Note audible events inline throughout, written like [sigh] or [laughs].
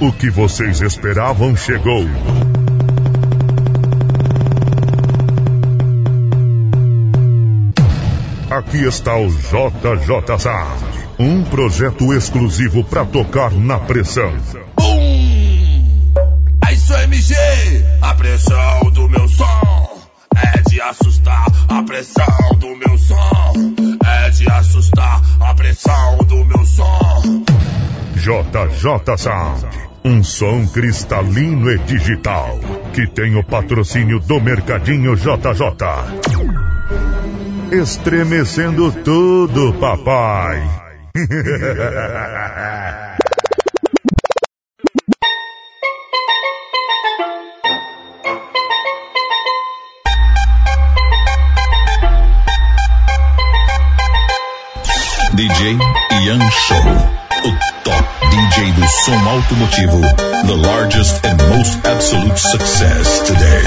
O que vocês esperavam chegou. Aqui está o JJ Sound, um projeto exclusivo para tocar na pressão. Bum! É isso MG, a pressão do meu som é de assustar. A pressão do meu som é de assustar. A pressão do meu som. JJ Sound, um som cristalino e digital que tem o patrocínio do Mercadinho JJ estremecendo tudo, papai. [laughs] DJ Ian Show, o top DJ do som automotivo, the largest and most absolute success today.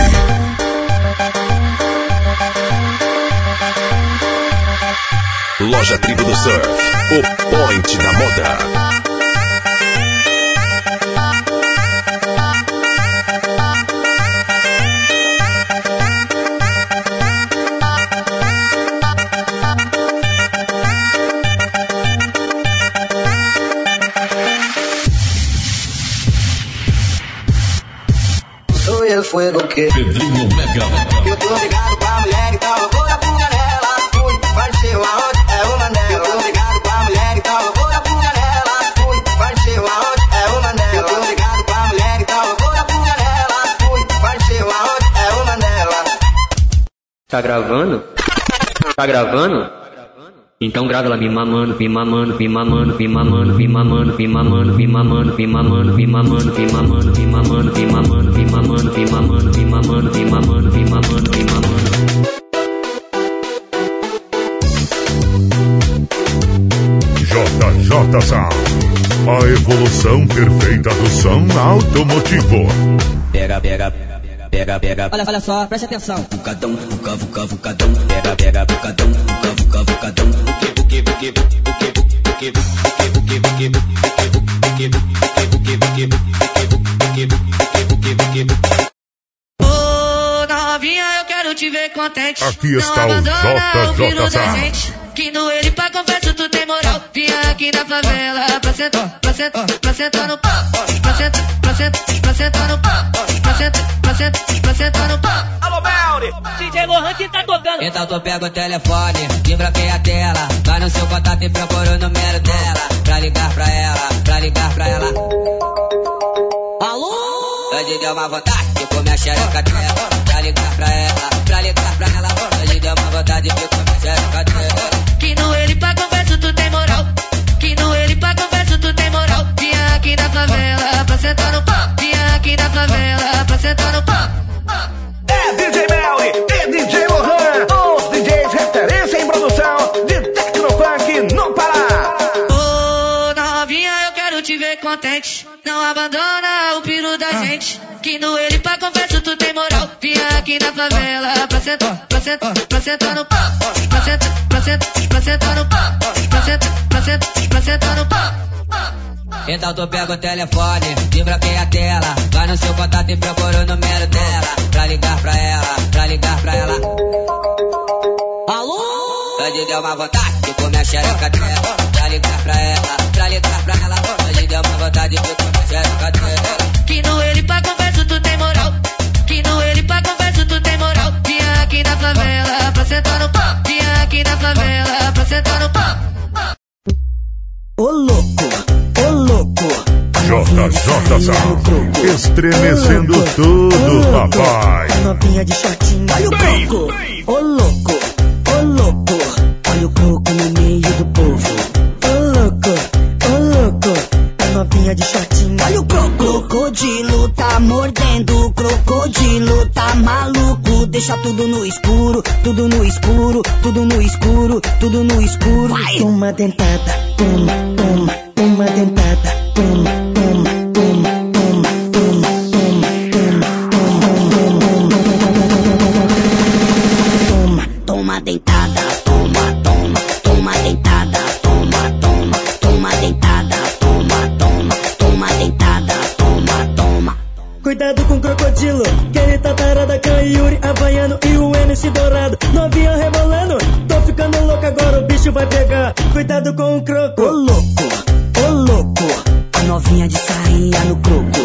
Loja Tribo do Surf, o point da moda. Fuego que Pedrinho Mega. eu tô ligado pra mulher, eu vou dar fuga nela. Fui, partiu aonde? É uma nela. Eu tô ligado pra mulher, eu vou dar fuga nela. Fui, partiu aonde? É uma nela. Eu tô ligado pra mulher, eu vou dar fuga nela. Fui, partiu aonde? É uma nela. Tá gravando? Tá gravando? Então grava ela me mamando, me mamando, me mamando, me mamando, me mamando, me mamando, me mamando, me mamando, me mamando, me mamando, me mamando, me mamando, me mamando, me mamando, me mamando, me mamando, me mamando, me mamando. JJ Sound, a evolução perfeita do som automotivo. Pega, pega, pega, pega. Olha, olha só, preste atenção. Vucadão, vuca, vuca, vucadão. Pega, pega, vucadão, vuca, vuca, vucadão. Buque, buque, buque, buque, buque, buque, buque, buque, buque, buque, buque, buque, buque, buque, buque, buque, buque, buque, buque. Ô, novinha, eu quero te ver contente. Aqui está Não o abandona o filho JJ. Que no ele pra confesso tu tem moral. Vinha aqui na favela pra sentar, pra sentar, pra sentar no pau. Pra sentar, pra sentar, pra sentar no pau. Pra sentar, pra sentar, pra sentar no pau. Alô, Melri! DJ Lohan que tá tocando. Então tu pega o telefone, desbloqueia a tela. Vai no seu contato e procura o número dela. Pra ligar pra ela, pra ligar pra ela. Alô? Hoje deu uma vontade de comer a xereca dela. Pra ligar pra ela, pra ligar pra ela. Hoje deu uma vontade de comer a xereca dela. Aqui na favela pra sentar no pau. Vinha aqui na favela pra sentar no pau. É DJ Melly e DJ Lohan, os DJs referência em produção de Tecnofunk no Pará. Ô, novinha, eu quero te ver contente. Não abandona o piro da gente. Que no ele pra confesso tu tem moral. Vinha aqui na favela pra sentar, pra sentar, pra sentar no pau. Pra sentar, pra sentar, pra sentar no pau. Pra sentar, pra sentar, pra sentar no pau. Então tu pega o telefone, desbloqueia a tela. Vai no seu contato e procura o número dela. Pra ligar pra ela, pra ligar pra ela. Alô? Hoje deu uma vontade de comer a xereca dela. Pra ligar pra ela, pra ligar pra ela. Hoje deu uma vontade de comer a xereca dela. Que no ele pra confesso tu tem moral. Que no ele pra confesso tu tem moral. Vinha aqui na favela pra sentar no pau. Vinha aqui na favela pra sentar no pau. JJ Sound, estremecendo tudo, papai. A novinha de shortinho, olha o croco. Ô louco, ô louco. Olha o croco no meio do povo. Ô louco, ô louco. A novinha de shortinho, olha o croco. Crocodilo tá mordendo, crocodilo tá maluco. Deixa tudo no escuro, tudo no escuro, tudo no escuro, tudo no escuro. Vai. Toma dentada, toma, toma, toma dentada, toma, Dourado. Novinha rebolando, tô ficando louco agora, o bicho vai pegar. Cuidado com o croco. Ô louco, ô louco, a novinha de sainha no croco.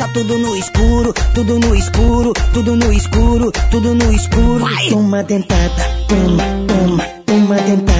Deixa tudo no escuro, tudo no escuro, tudo no escuro, tudo no escuro. Vai! Toma dentada, toma, toma, toma dentada,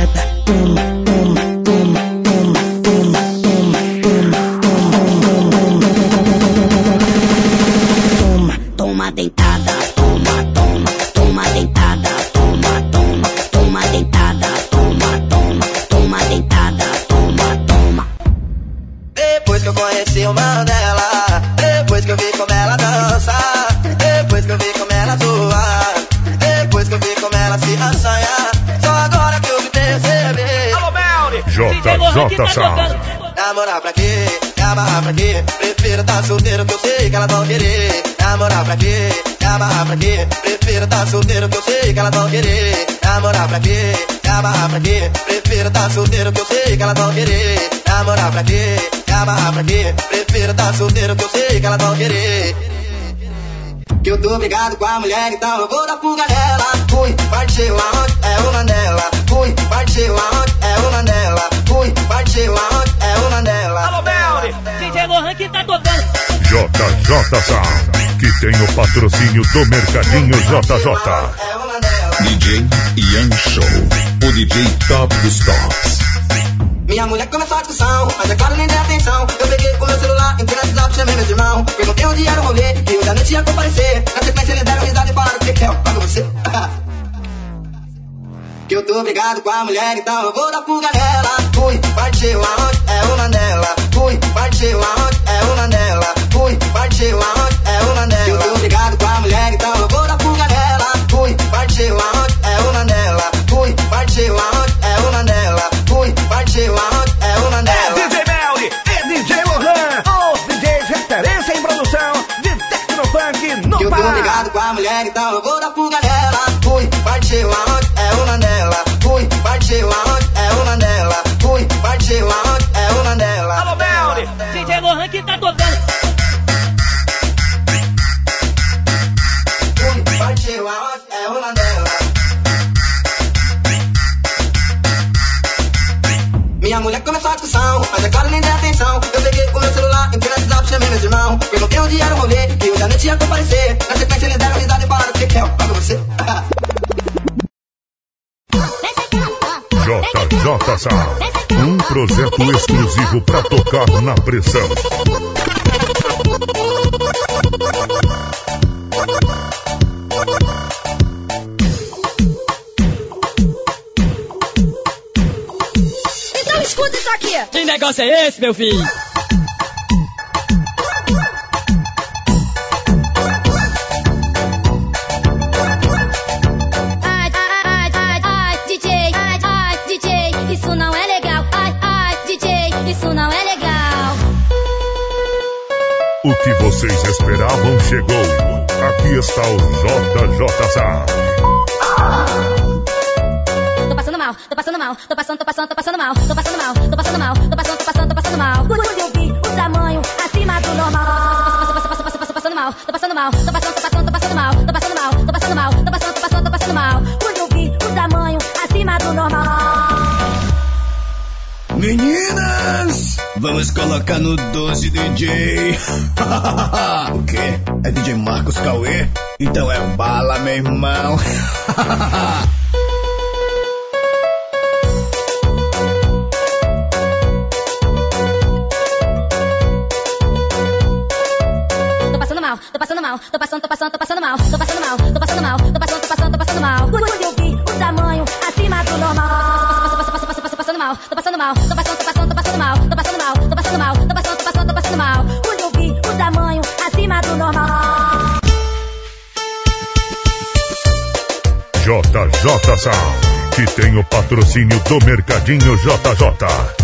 amarrar pra quê? Prefiro tá solteiro que eu sei que elas vão querer. Namorar pra quê? Me amarrar pra quê? Prefiro tá solteiro que eu sei que elas vão querer. Que eu tô brigado com a mulher, então eu vou dar fuga nela. Fui, partiu aonde? É uma dela. Fui, partiu aonde? É uma dela. Fui, partiu aonde? É uma dela. Alô, Melly! DJ Lohan que tá tocando. JJ Sound. Que tem o patrocínio do Mercadinho JJ. É. DJ Ian Show, o DJ top dos tops. Minha mulher começou a discussão, mas é claro, nem dei atenção. Eu peguei o meu celular, entrei na cidade, chamei meus irmãos. Perguntei onde era o rolê, e eu já nem tinha comparecer. Na sequência eles deram risada e falaram que que é, paga você. [laughs] que eu tô brigado com a mulher, então eu vou dar fuga nela. Fui, partiu aonde? É uma dela. Fui, partiu aonde? É uma dela. Fui, partiu aonde? Projeto exclusivo pra tocar na pressão. Então escuta isso aqui. Que negócio é esse, meu filho? Está o JJ Sound. Tô passando mal, tô passando mal, tô passando, tô passando, tô passando mal, tô passando mal, tô passando mal, tô passando, tô passando, tô passando mal. Quando eu vi o tamanho acima do normal. Tô passando, tô passando, tô passando, tô passando mal, tô passando mal, tô passando, tô passando, tô passando mal, tô passando mal, tô passando mal, tô passando, tô passando, tô passando mal. Quando eu vi o tamanho acima do normal. Meninas, vamos colocar no 12 DJ. [laughs] o quê? É DJ Marcos Cauê? Então é um bala, meu irmão. tô passando mal, tô passando mal, tô passando, tô passando, tô passando mal, tô passando mal, tô passando mal, tô passando, tô passando, tô passando mal. Quando eu vi o tamanho acima do normal, tô passando mal, tô passando mal, tô passando, tô passando Que tem o patrocínio do Mercadinho JJ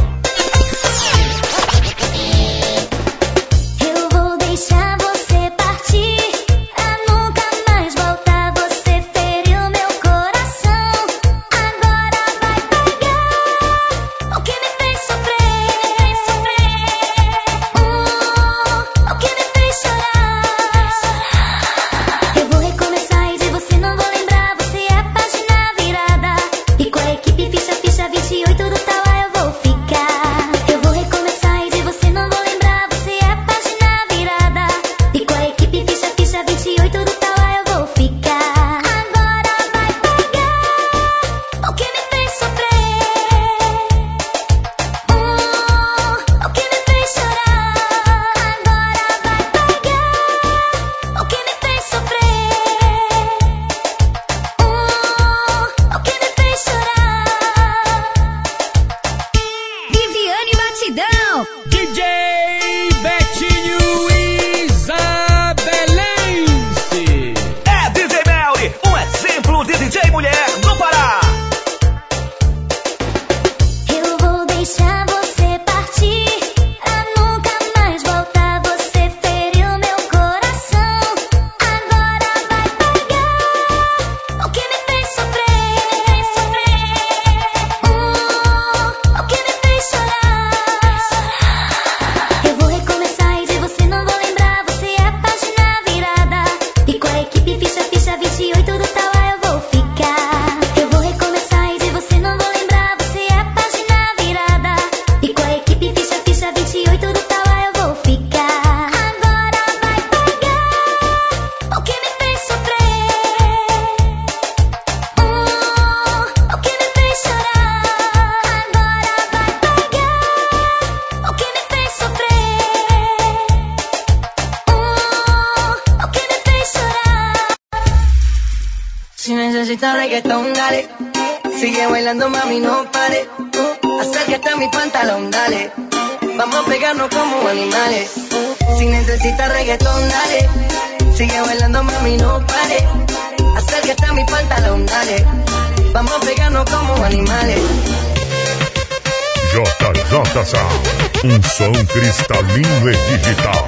Um som cristalino e digital.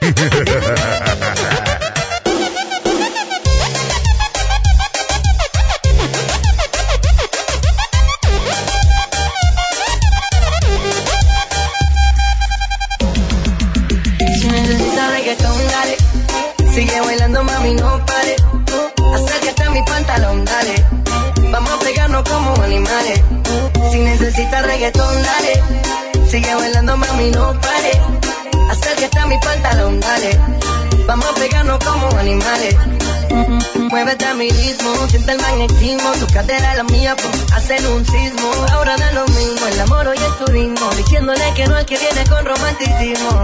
[laughs] cadera la mía, pues hacen un sismo. Ahora da lo mismo el amor y el turismo, diciéndole que no es que viene con romanticismo.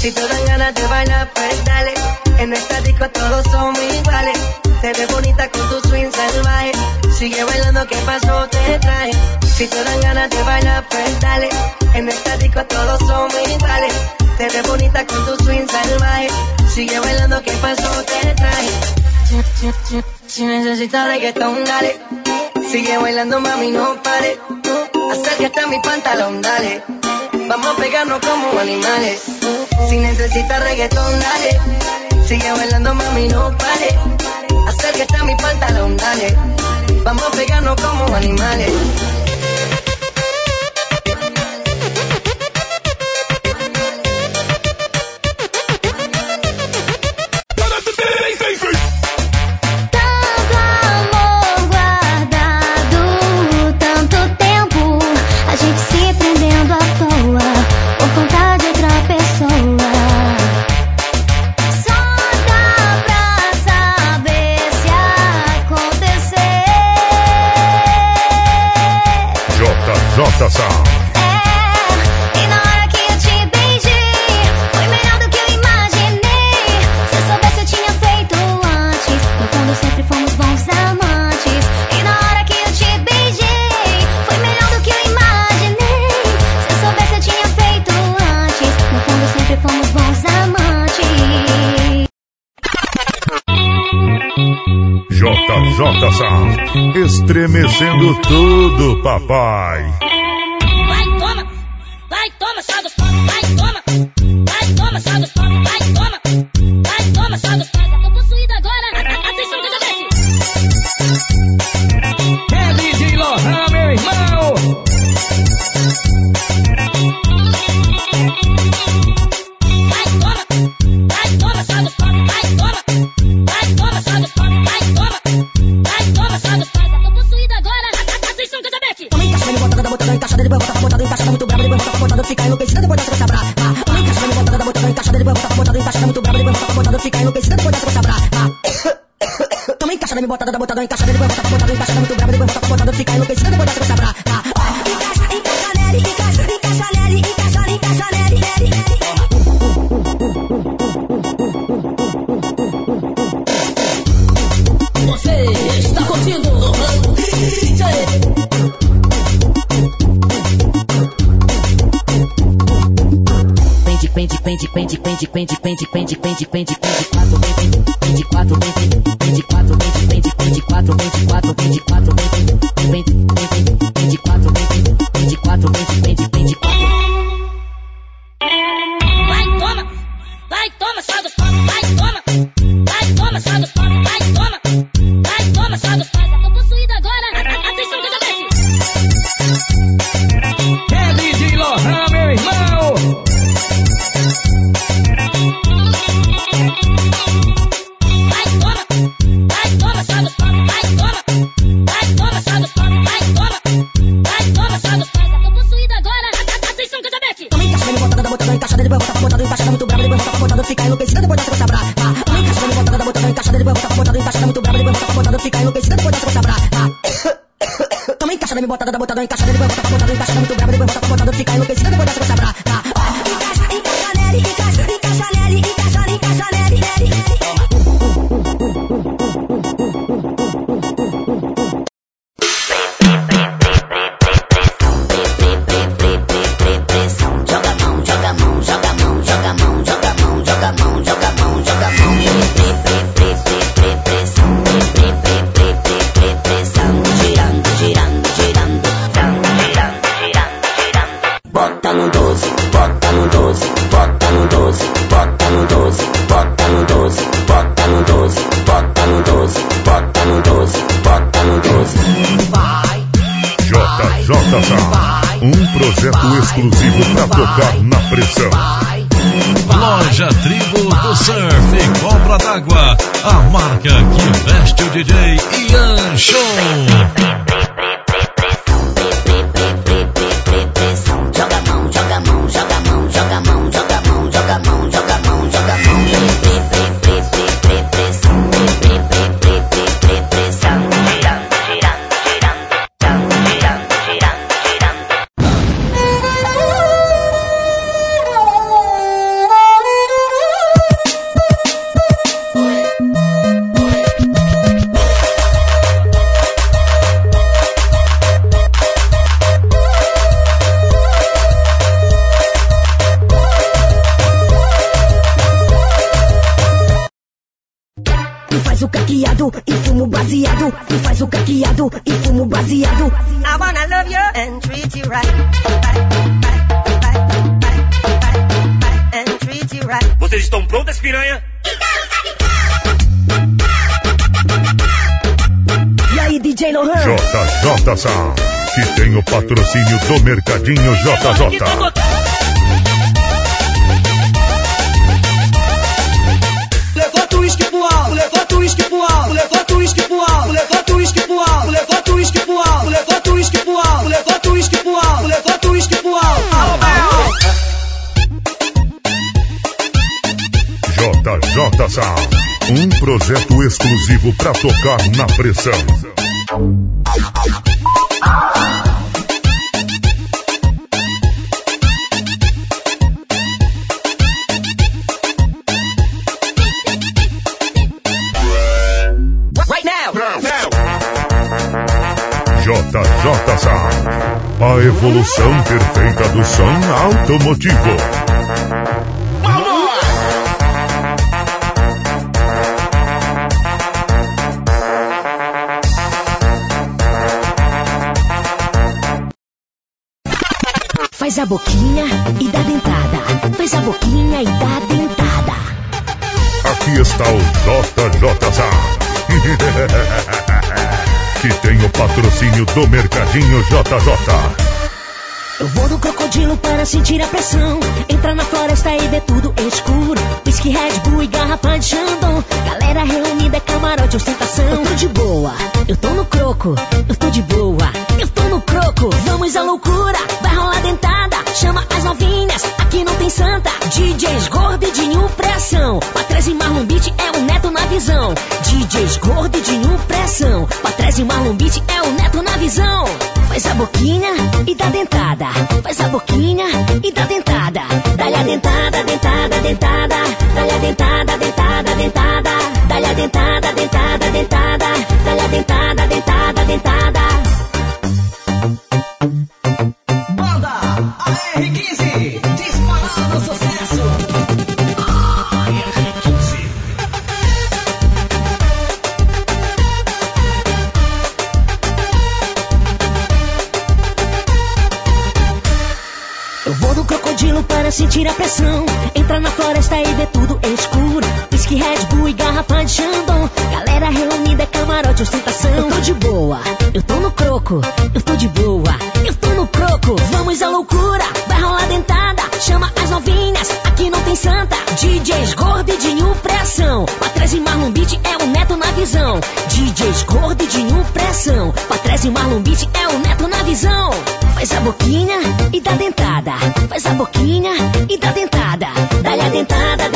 Si te dan ganas de bailar, pues dale. En esta disco todos somos iguales. Te ves bonita con tu swing salvaje. Sigue bailando, ¿qué pasó? Te trae. Si te dan ganas de bailar, pues dale. En esta disco todos somos iguales. Te ves bonita con tu swing salvaje. Sigue bailando, ¿qué pasó? Te trae. Si necesitas reggaetón, dale. Sigue bailando, mami, no pare. Acércate a mi pantalón, dale. Vamos a pegarnos como animales. Si necesitas reggaetón, dale. Sigue bailando, mami, no pare. Acércate a mi pantalón, dale. Vamos a pegarnos como animales. estação. É, e na hora que eu te beijei, foi melhor do que eu imaginei. Se eu soubesse, eu tinha feito antes. No fundo, sempre fomos bons amantes. E na hora que eu te beijei, foi melhor do que eu imaginei. Se eu soubesse, eu tinha feito antes. No fundo, sempre fomos bons amantes. JJ Sam, estremecendo tudo, papai. botada, dá botada, encaixada, depois botada, botada, encaixada, muito brava, depois botada, botada, fica enlouquecida, depois dá essa pra, pra, ó. Encaixa, encaixa nele, encaixa, encaixa nele, encaixa, encaixa nele, nele, nele. Você está curtindo o Rambo Pende, pende, pende, pende, pende, pende, pende, pende, pende, pende, pende, pende, pende, pende, pende, pende, exclusivo para tocar na pressão. Loja Tribo do Surf e Cobra d'Água, a marca que veste o DJ Ian Show. patrocínio do Mercadinho JJ. JJ tá Sal, um projeto exclusivo para tocar na pressão. A evolução perfeita do som automotivo. Faz a boquinha e dá dentada. Faz a boquinha e dá dentada. Aqui está o JJ [laughs] que tem o patrocínio do Mercadinho JJ. Eu vou no crocodilo para sentir a pressão. Entra na floresta e vê tudo escuro. Whisky, Red Bull e garrafa de Chandon. Galera reunida, é camarote, ostentação. Eu tô de boa, eu tô no croco. Eu tô de boa, eu tô no croco. Vamos à loucura, vai rolar dentada. Chama as novinhas, aqui não tem santa. DJs new pressão. Patrese e Marlon Beat é o neto na visão. DJs new pressão. Patrese e Marlon Beat é o neto na visão. Faz a boquinha e dá dentada. Faz a boquinha e dá dentada. Dá-lhe a dentada, dentada, dentada. Dá-lhe a dentada, garrafa de Chandon. Galera reunida, camarote, ostentação. Eu tô de boa, eu tô no croco. Eu tô de boa, eu tô no croco. Vamos à loucura, vai rolar dentada. Chama as novinhas, aqui não tem santa. DJs new pressão. Patrese e Marlon Beat é o neto na visão. DJs new pressão. Patrese e Marlon Beat é o neto na visão. Faz a boquinha e dá dentada. Faz a boquinha e dá dentada. Dá-lhe a dentada,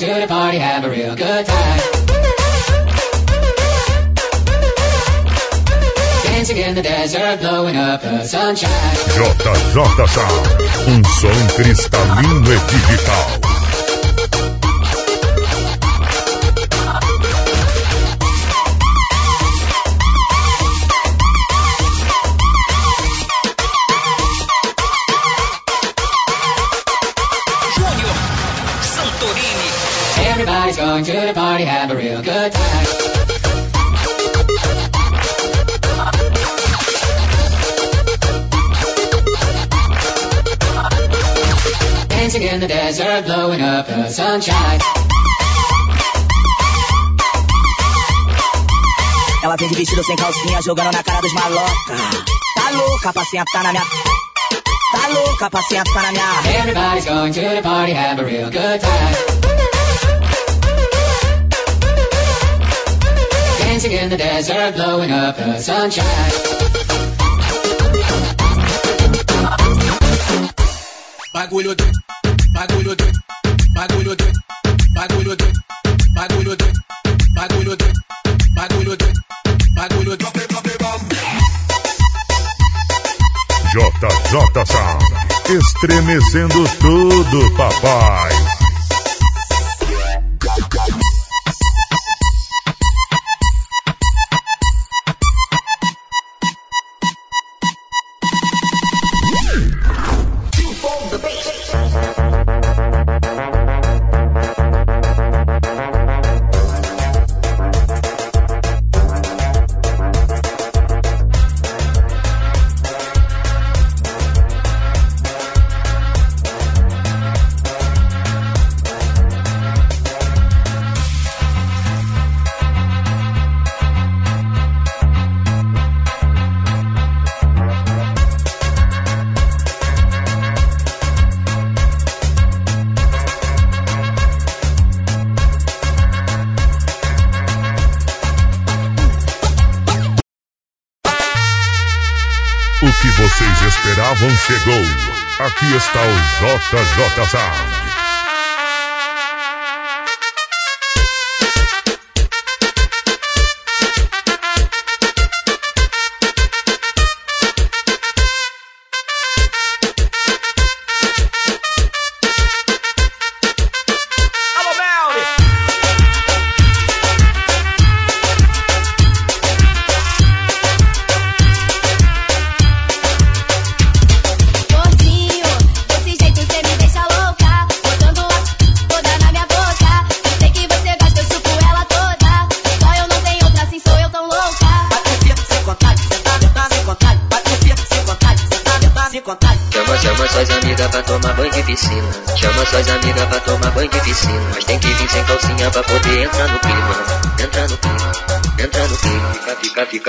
going to the party, have a real good time. JJ um som cristalino e digital. Sunshine. Ela vem de vestido sem calcinha, jogando na cara dos maloca. Tá louca pra sentar na minha. Tá louca pra sentar na minha. Everybody's going to the party, have a real good time. Dancing in the desert, blowing up the sunshine. Bagulho doido, bagulho doido, bagulho doido, bagulho doido, bagulho doido, bagulho doido. JJ Sound, estremecendo tudo, papai.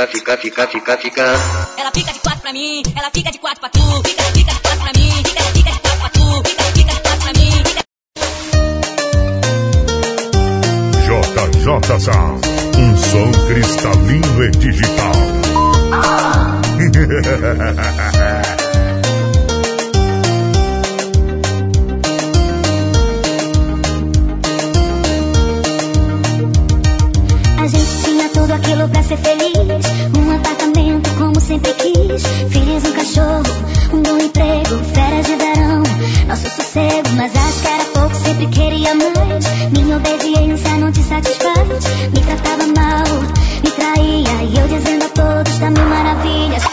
Fica, fica, fica, fica, fica. Ela fica de quatro pra mim, ela fica de quatro pra tu. Fica, fica de quatro pra mim, fica, fica de quatro pra tu. Fica, fica de quatro pra mim, fica. JJ Sound. Um som cristalino e digital. [laughs] A gente tinha tudo aquilo pra ser feliz. Sempre quis. Filhos, um cachorro, um bom emprego, férias de verão. Nosso sossego, mas acho que era pouco, sempre queria mais. Minha obediência não te satisfaz. Me tratava mal, me traía. E eu dizendo a todos da mil maravilhas.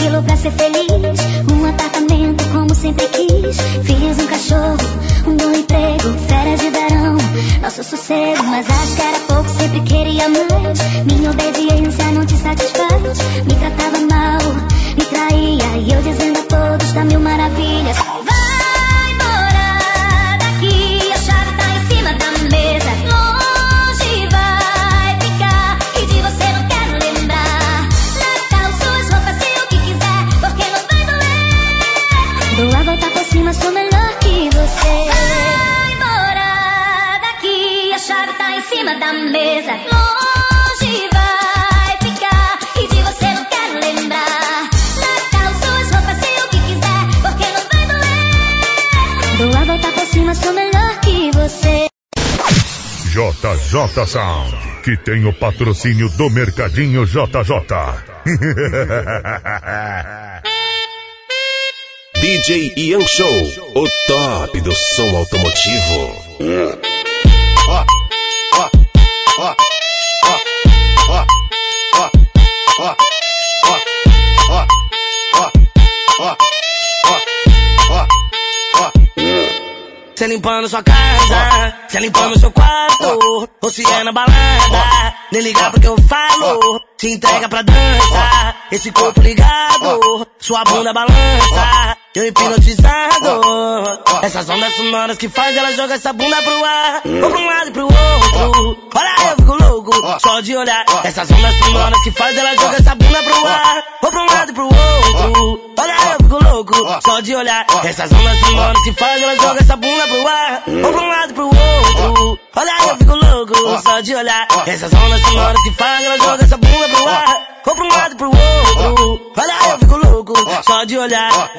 Aquilo pra ser feliz. Um apartamento como sempre quis. Filhos, um cachorro, um bom emprego, férias de verão. Nosso sossego, mas acho que era pouco, sempre queria mais. Minha obediência não te satisfaz. Me tratava mal, me traía. E eu dizendo a todos da mil maravilhas. Cima da mesa. Longe vai ficar, e de você não quero lembrar. Natal, suas roupas e o que quiser, porque não vai doer. Dou a volta por cima, sou melhor que você. JJ Sound. Que tem o patrocínio do Mercadinho JJ. DJ [laughs] Ian Show, o top do som automotivo. Limpando sua casa, cê limpando seu quarto, ou se é na balada, nem ligar porque eu falo, te entrega pra dança, esse corpo ligado, sua bunda balança, eu hipnotizado, essas ondas sonoras que faz ela joga essa bunda pro ar, ou pra um lado e pro outro, olha eu fico louco, só de olhar, essas ondas sonoras que faz ela joga essa bunda pro ar, ou pra um lado e pro outro, olha eu fico louco, só de olhar, essas ondas sonoras que faz ela joga essa bunda pro ar, ou pra um lado e pro outro, olha eu fico louco, só de olhar, essas ondas sonoras que faz ela joga essa bunda pro ar, ou pra um lado e pro outro, olha eu fico louco, só de olhar. Ah.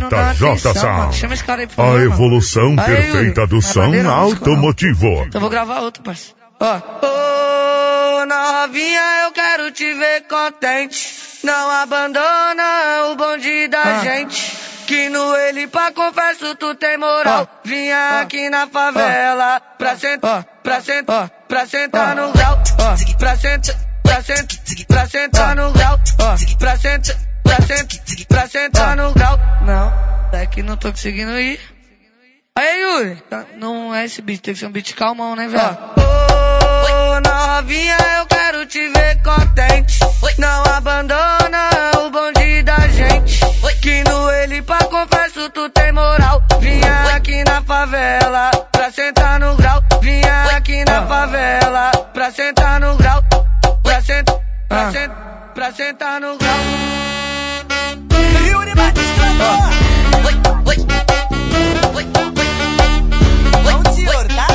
JJ. Sound. Chama esse cara aí pro A programa. evolução perfeita do som automotivo. Então vou gravar outro, parceiro. Ó. Ô, novinha, eu quero te ver contente. Não abandona o bonde da gente. Que no ele pra confesso tu tem moral. Vinha aqui na favela pra sentar, pra sentar, pra sentar no grau. Pra sentar, pra sentar, pra sentar no grau. Pra sentar, pra sentar, pra sentar no grau. Não, daqui não tô conseguindo ir. Aí, Yuri, tá- não é esse beat, tem que ser um beat calmão, né, velho? Ô, novinha, eu quero te ver contente. Não abandona o bonde da gente. Que no ele pra confesso tu tem moral. Vinha aqui na favela pra sentar no grau. Vinha aqui na favela pra sentar no grau. Pra sentar, pra sentar, pra sentar no grau. Yuri Batista, Vamos, senhor, tá?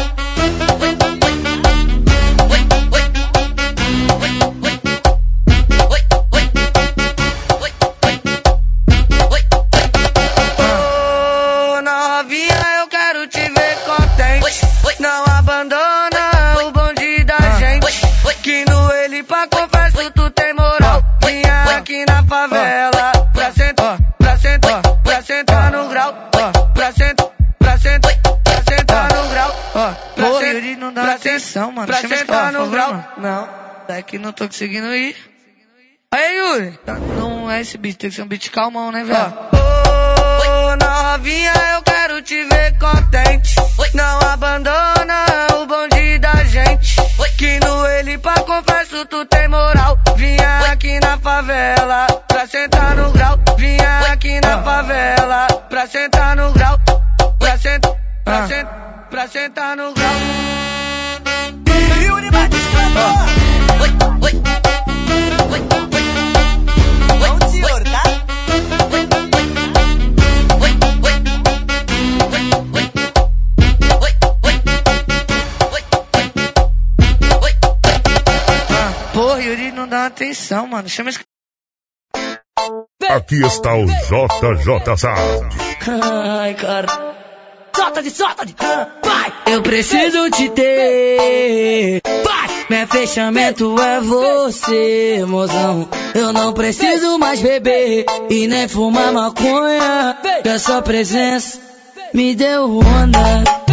Mano. Pra cara, no grau. Não, daqui não tô conseguindo ir. Aí, Yuri, tá- não é esse beat, tem que ser um beat calmão, né, velho? Ô, novinha, eu quero te ver contente. Não abandona o bonde da gente. Que no ele pra confesso tu tem moral. Vinha aqui na favela pra sentar no grau. Vinha aqui na favela pra sentar no grau. Pra sentar, pra sentar, pra sentar no grau. Yuri Batista, Vamos, senhor, tá? Porra, Yuri, não dá atenção, mano. Chama esse Aqui está o JJ Sound. Ai, cara. Solta de, solta de. Vai! Eu preciso te ter. Vai! Meu fechamento é você, mozão. Eu não preciso mais beber e nem fumar maconha. Que a sua presença me deu onda.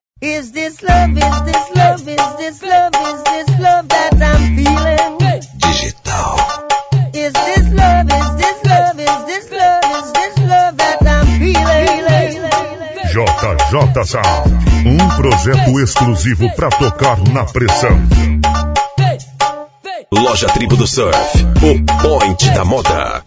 Is this love, is this love, is this love, is this love that I'm feeling? Digital. Is this love, is this love, is this love, is this love that I'm feeling? JJ Sound. Um projeto exclusivo para tocar na pressão. Loja Tribo do Surf. O point da moda.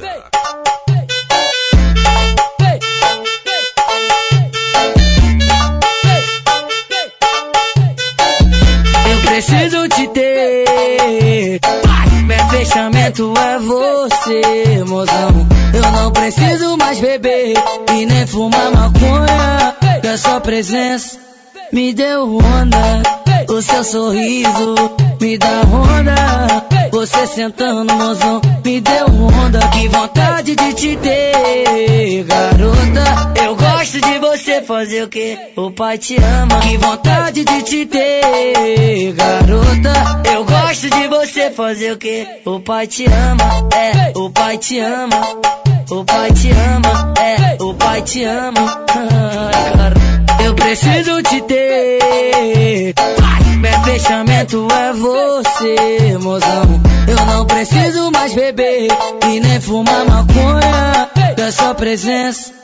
Fechamento é você, mozão. Eu não preciso mais beber e nem fumar maconha. Que a sua presença me deu onda. O seu sorriso me dá onda. Você sentando, mozão, me deu onda. Que vontade de te ter, garota. Eu gosto de você fazer o que? O pai te ama. Que vontade de te ter, garota. Eu gosto de você fazer o que? O pai te ama. É, o pai te ama. O pai te ama. É, o pai te ama. Cara. Eu preciso te ter. Meu fechamento é você, mozão. Eu não preciso mais beber e nem fumar maconha. Que a sua presença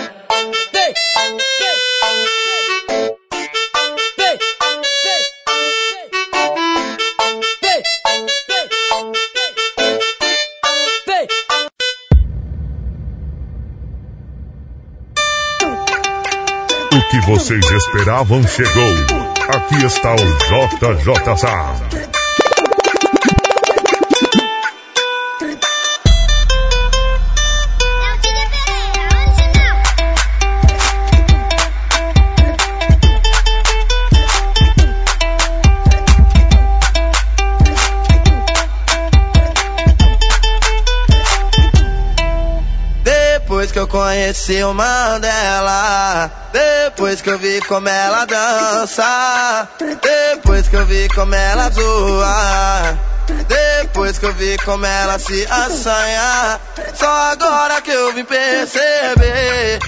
O que vocês esperavam chegou. Aqui está o JJ Sound. Depois que eu conheci o Mandela, depois que eu vi como ela dança, depois que eu vi como ela zoa, depois que eu vi como ela se assanha, só agora que eu vim perceber.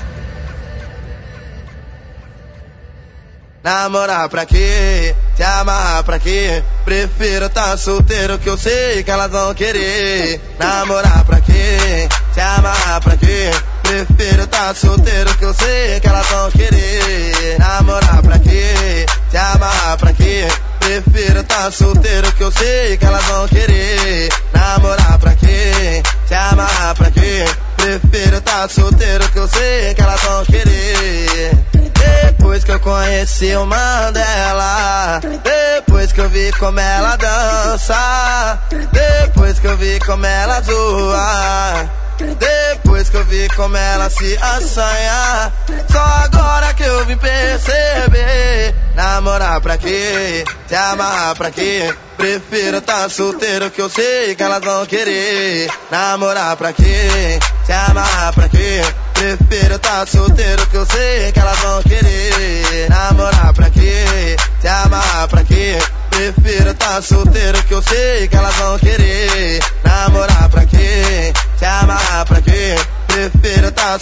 Namorar pra quê? Se amarrar pra quê? Prefiro tá solteiro que eu sei que elas vão querer. Namorar pra quê? Se amarrar pra quê? Prefiro tá solteiro que eu sei que elas vão querer. Namorar pra quê? Se amarrar pra quê? Prefiro tá solteiro que eu sei que elas vão querer. Namorar pra quê? Se amarrar pra quê? Prefiro tá solteiro que eu sei que elas vão querer. Depois que eu conheci o Mandela, depois que eu vi como ela dança, depois que eu vi como ela zoa, depois que eu vi como ela se assanha, só agora que eu vim perceber. Namorar pra quê? Se amarrar pra quê? Prefiro tá solteiro que eu sei que elas vão querer. Namorar pra quê? Se amarrar pra quê? Prefiro tá solteiro que eu sei que elas vão querer. Namorar pra quê? Se amarrar pra quê? Prefiro tá solteiro que eu sei que elas vão querer.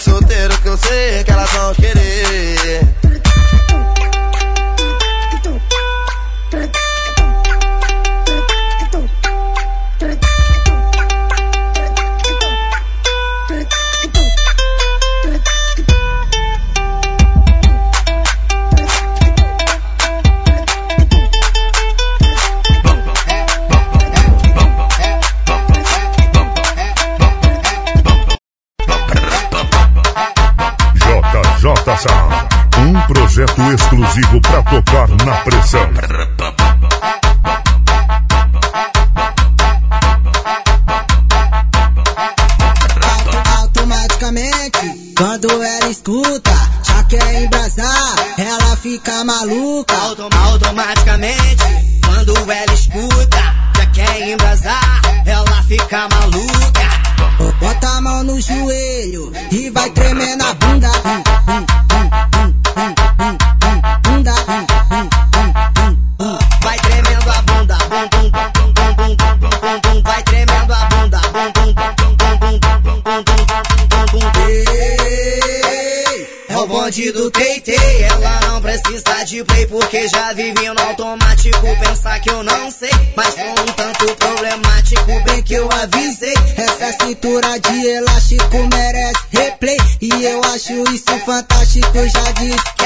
Solteiro que eu sei que eu já disse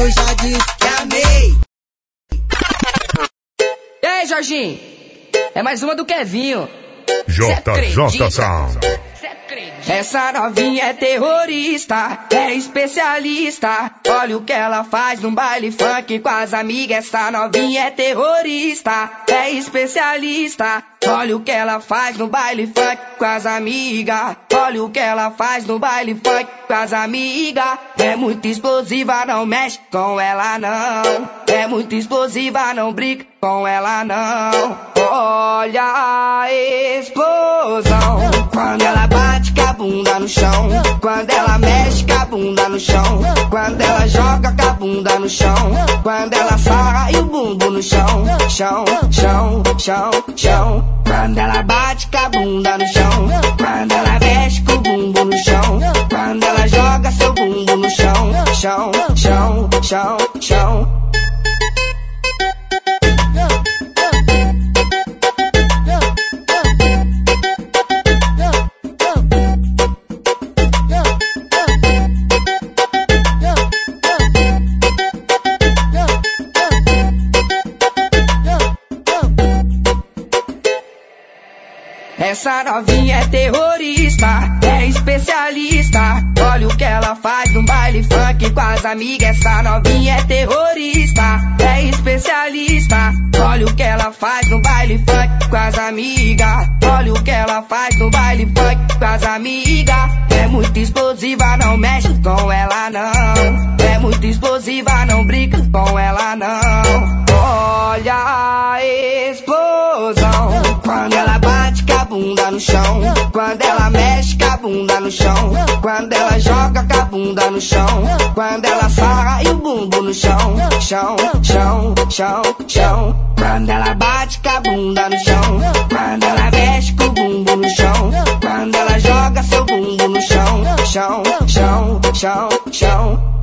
eu já disse que amei. E aí, Jorginho? É mais uma do Kevinho. JJ Sound. Essa novinha é terrorista, é especialista. Olha o que ela faz num baile funk com as amigas. Essa novinha é terrorista, é especialista. Olha o que ela faz no baile funk com as amigas. Olha o que ela faz no baile funk com as amigas. É muito explosiva, não mexe com ela não. É muito explosiva, não brinca com ela não. Olha a explosão quando ela bate com a bunda no chão. Quando ela mexe com a bunda no chão. Quando ela joga com a bunda no chão. Quando ela e o bumbum no chão. Chão, chão, chão, chão. Quando ela bate com a bunda no chão. Quando ela mexe com o bumbum no chão. Quando ela joga seu bumbum no chão. Chão, chão, chão, chão. Essa novinha é terrorista, é especialista. Olha o que ela faz no baile funk com as amigas. Essa novinha é terrorista, é especialista. Olha o que ela faz no baile funk com as amigas. Olha o que ela faz no baile funk com as amigas. É muito explosiva, não mexe com ela não. É muito explosiva, não brinca com ela não. Olha a explosão quando ela bunda no chão. Quando ela mexe com a bunda no chão. Quando ela joga com a bunda no chão. Quando ela sarra e o bumbum no chão. Chão, chão, chão, chão. Quando ela bate com a bunda no chão. Quando ela mexe com o bumbum no chão. Quando ela joga seu bumbum no chão. Chão, chão, chão, chão.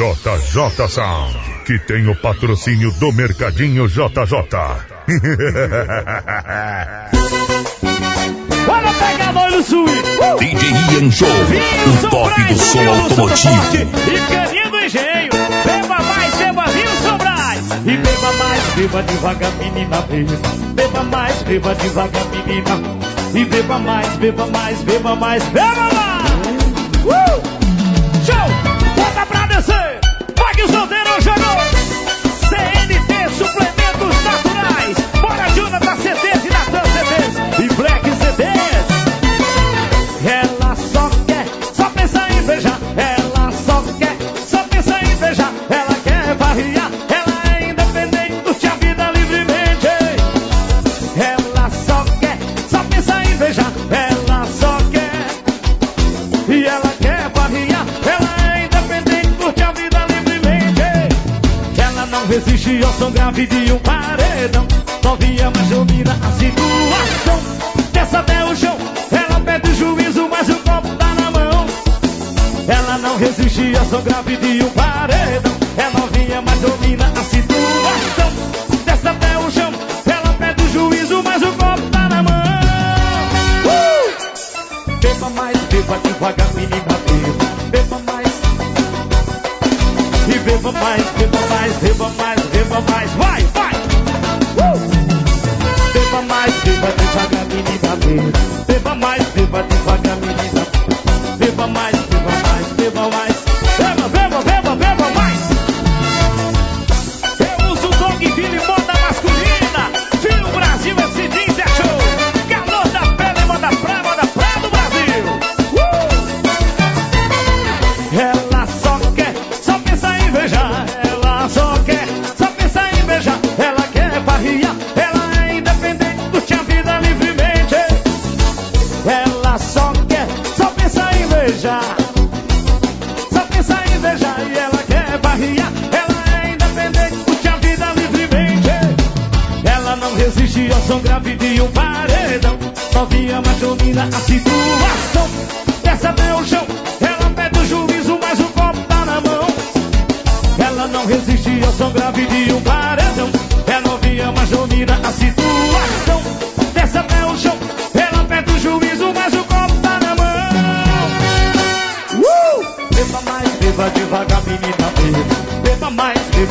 JJ Sound, que tem o patrocínio do Mercadinho JJ. Olha pegador do swing. Uh! DJ Ian Show, o top do som automotivo. E carinha do engenho. Beba mais, beba Wilson Braz. E beba mais, beba devagar, menina, beba. Beba mais, beba devagar, menina. E beba mais, beba mais, beba mais, beba mais. Uh! Show! Que o solteiro jogou.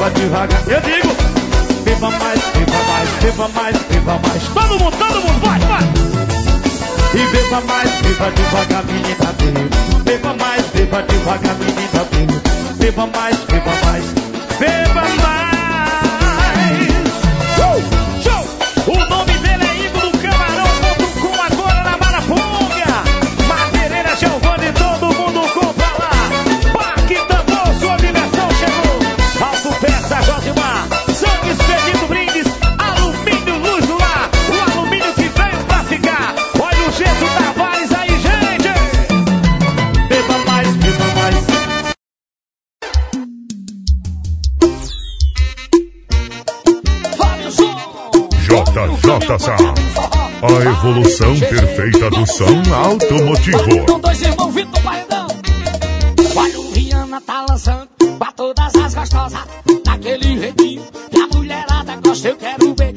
devagar. Eu digo, beba mais, beba mais, beba mais, beba mais. Todo mundo, todo mundo, vai, vai. E beba mais, beba devagar, menina dele. Beba mais, beba devagar, menina dele. Beba mais, beba mais, beba. evolução perfeita do som automotivo. Com dois irmãos, Vitor Paredão. Olha o Rihanna tá lançando pra todas as gostosas. Daquele jeitinho que a mulherada gosta, eu quero ver.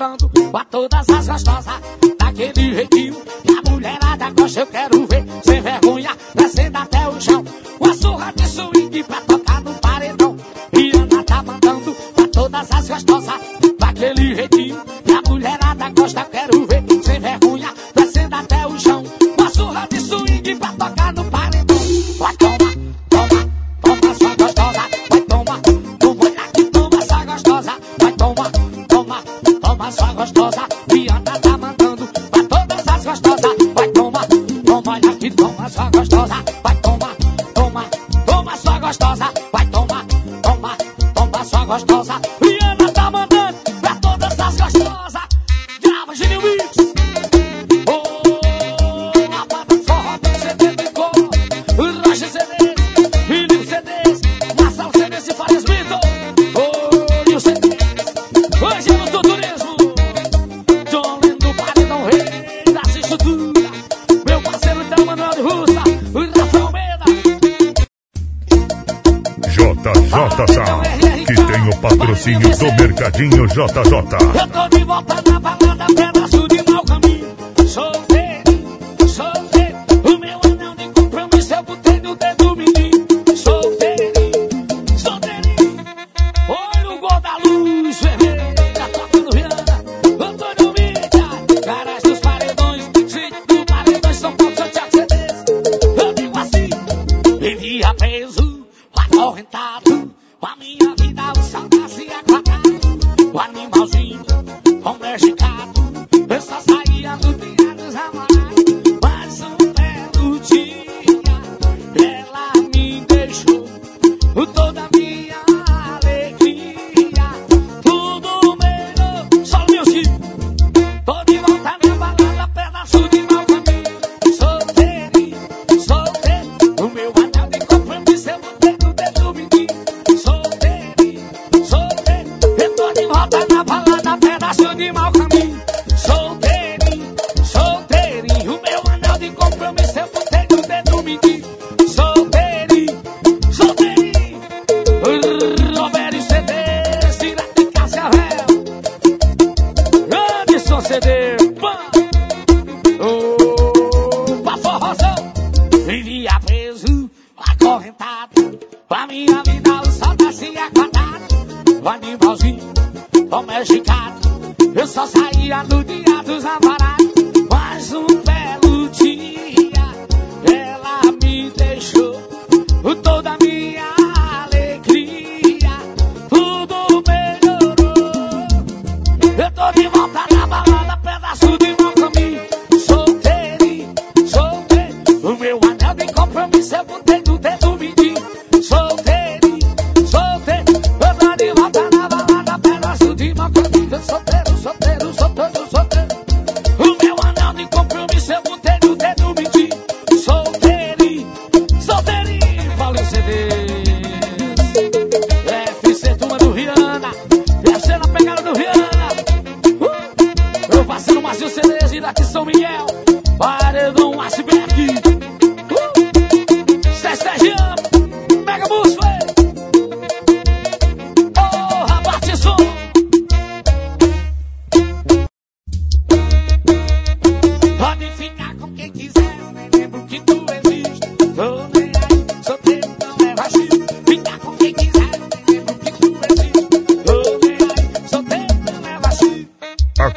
cantando pra todas as gostosas. Daquele jeitinho e a mulherada gosta, eu quero JJ.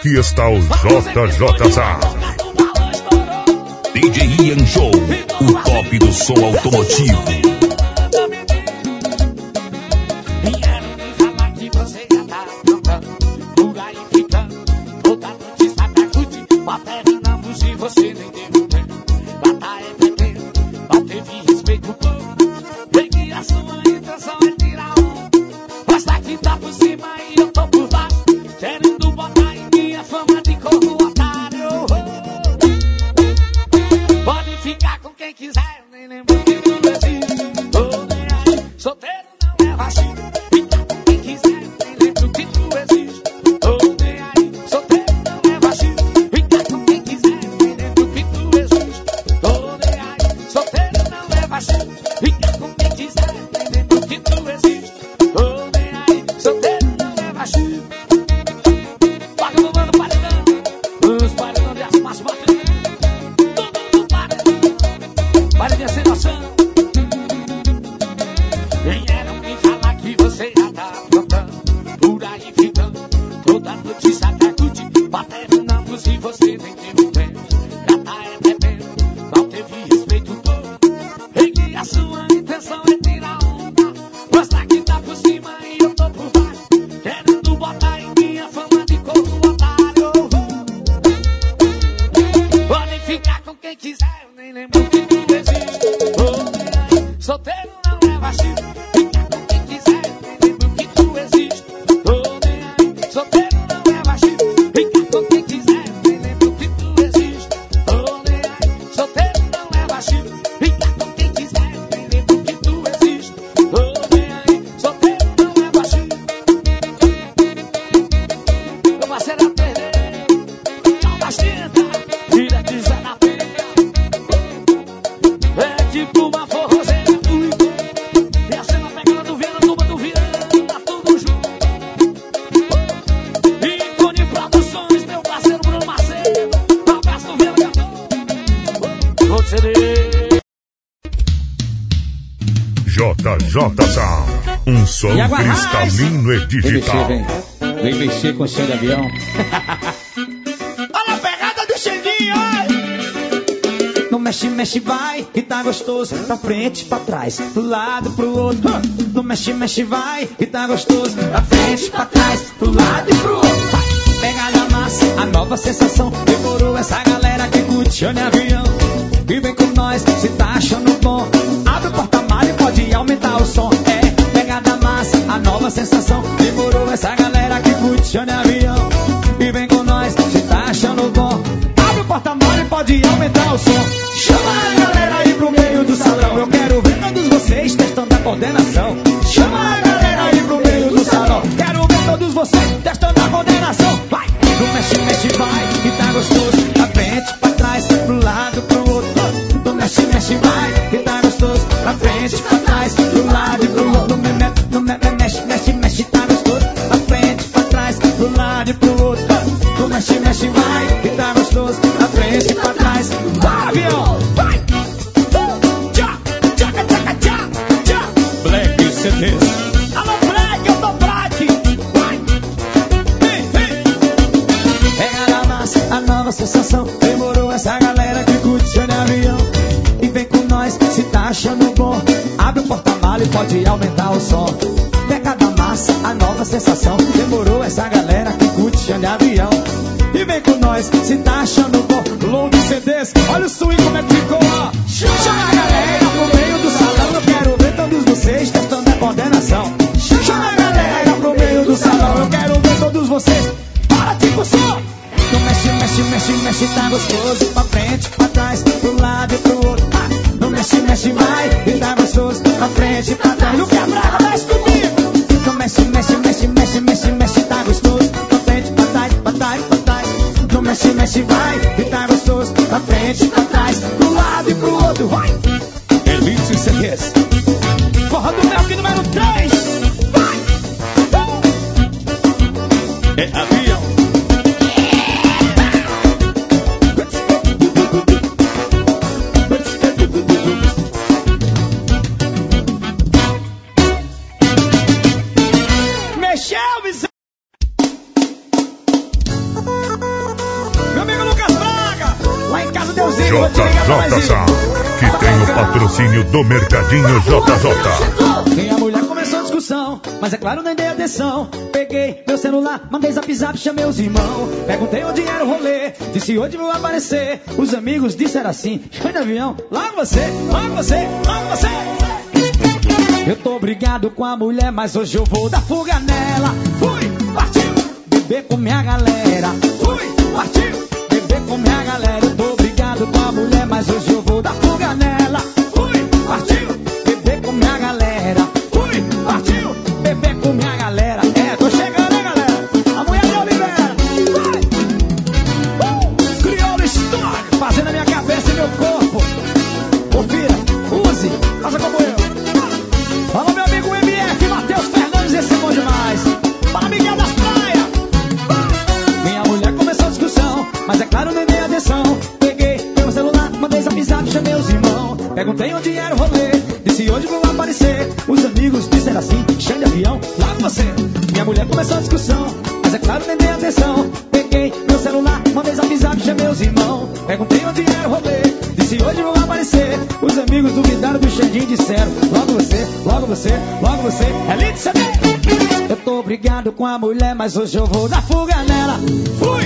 Aqui está o JJZA. DJ Ian Show, o top do som automotivo. digital. Vem mexer, vem. Vem mexer com o seu avião. [laughs] Olha a pegada do Chevinho, olha! Não mexe, mexe, vai, que tá gostoso. Pra frente, pra trás, pro lado, pro outro. Não mexe, mexe, vai, que tá gostoso. Pra frente, pra trás, pro lado e pro outro. Pega Pegada massa, a nova sensação. Demorou essa galera que curtiu o avião. E vem com nós, se tá achando bom. Abre o porta-malho e pode aumentar o som nova sensação. Demorou essa galera que curte de avião. E vem com nós, se tá achando bom. Abre o porta-malas e pode aumentar o som. Chama a galera aí pro meio do salão. Eu quero ver todos vocês testando a coordenação. De avião. E vem com nós, se tá achando do Mercadinho JJ. Minha mulher começou a discussão, mas é claro, nem dei atenção. Peguei meu celular, mandei zap zap, chamei os irmãos. Perguntei onde era o rolê, disse hoje vou aparecer. Os amigos disseram assim: de avião, logo você, logo você, logo você. Eu tô brigado com a mulher, mas hoje eu vou dar fuga nela. Fui, partiu, beber com minha galera. Começou a discussão, mas é claro, nem dei atenção. Peguei meu celular, mandei zap zap, chamei os irmãos. Perguntei onde era o rolê, disse hoje vou aparecer. Os amigos duvidaram do Xandinho disseram, logo você, logo você, logo você. É lindo CD! Eu tô brigado com a mulher, mas hoje eu vou dar fuga nela. Fui,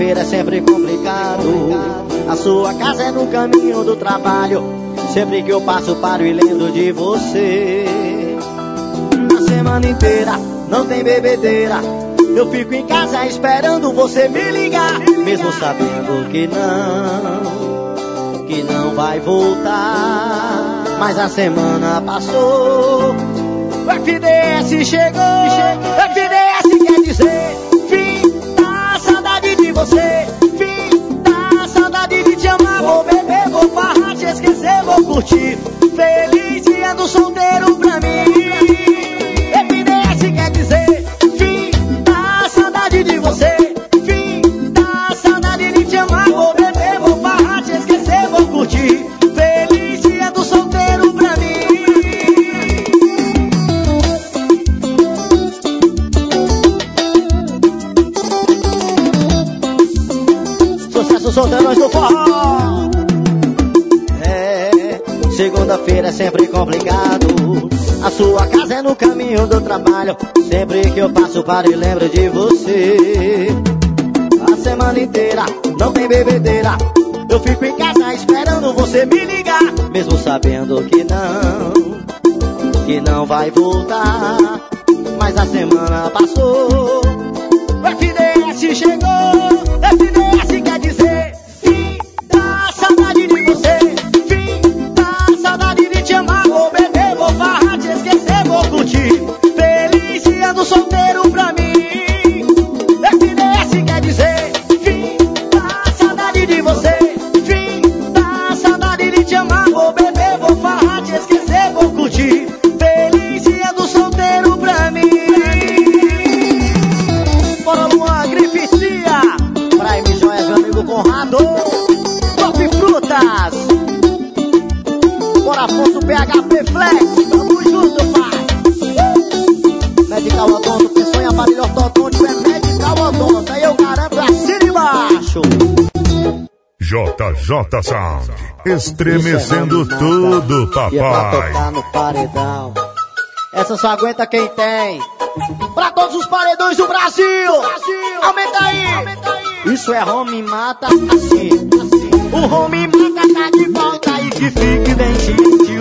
segunda-feira é sempre complicado. A sua casa é no caminho do trabalho. Sempre que eu passo, paro e lembro de você. A semana inteira não tem bebedeira. Eu fico em casa esperando você me ligar. Mesmo sabendo que não, que não vai voltar. Mas a semana passou. O FDS chegou. FDS quer dizer curtir. Feliz dia do solteiro Sempre que eu passo para e lembro de você. A semana inteira, não tem bebedeira. Eu fico em casa esperando você me ligar Mesmo sabendo que não, que não vai voltar. Mas a semana passou, o FDS chegou. Estremecendo tudo, é papai. Essa só aguenta quem tem. Pra todos os paredões do Brasil. Brasil. Aumenta, aí. Aumenta aí. Isso é home mata assim. assim. O home mata tá de volta e que fique bem gentil.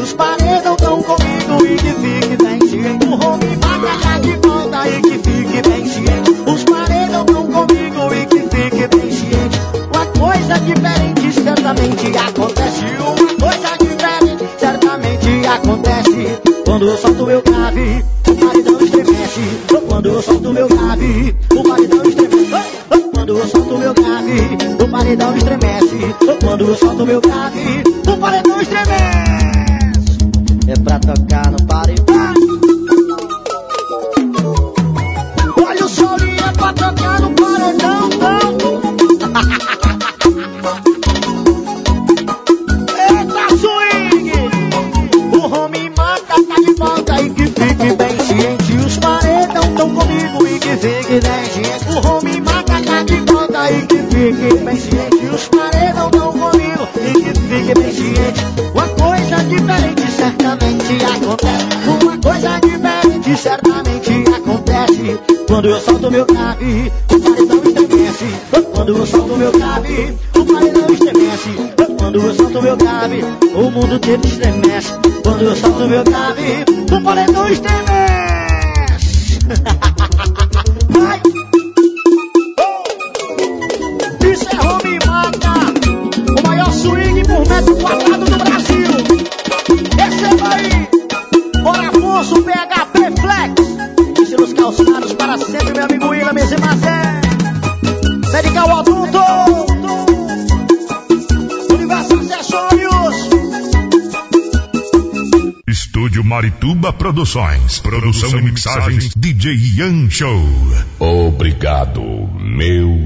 Produções. Produção e mixagens DJ Ian Show. Obrigado, meu